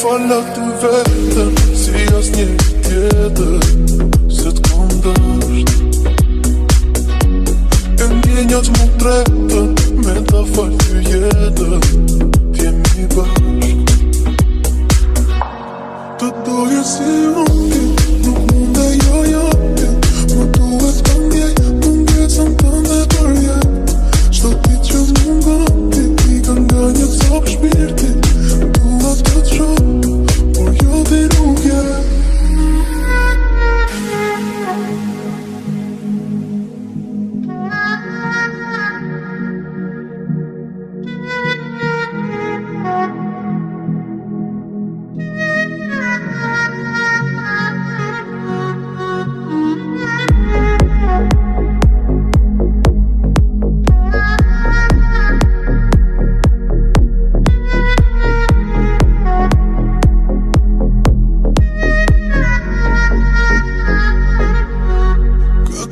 falë të vetëm Si as një tjetër Se të këndërsht E një një të më tretëm Me të falë të jetër Tjemi bashkë Të dojë si unë, Nuk mund e jo jo një Më duhet të këndje Më nge të më të më të Shto që të më gëndje t'i të nga të të të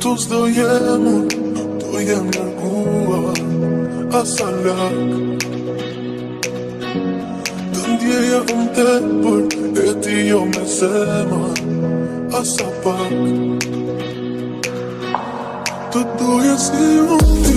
Tu s'do jem unë, tu jem nërgua Asa lak Të ndjeja vëm të për E ti jo me zema Asa pak Të duje si unë ti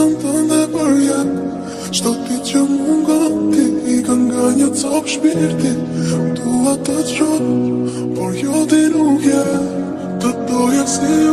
sëm për me përjet Shto ti që mund nga ti I ka nga një cok shpirti Tu atë të gjot Por jo ti nuk je Të dojën si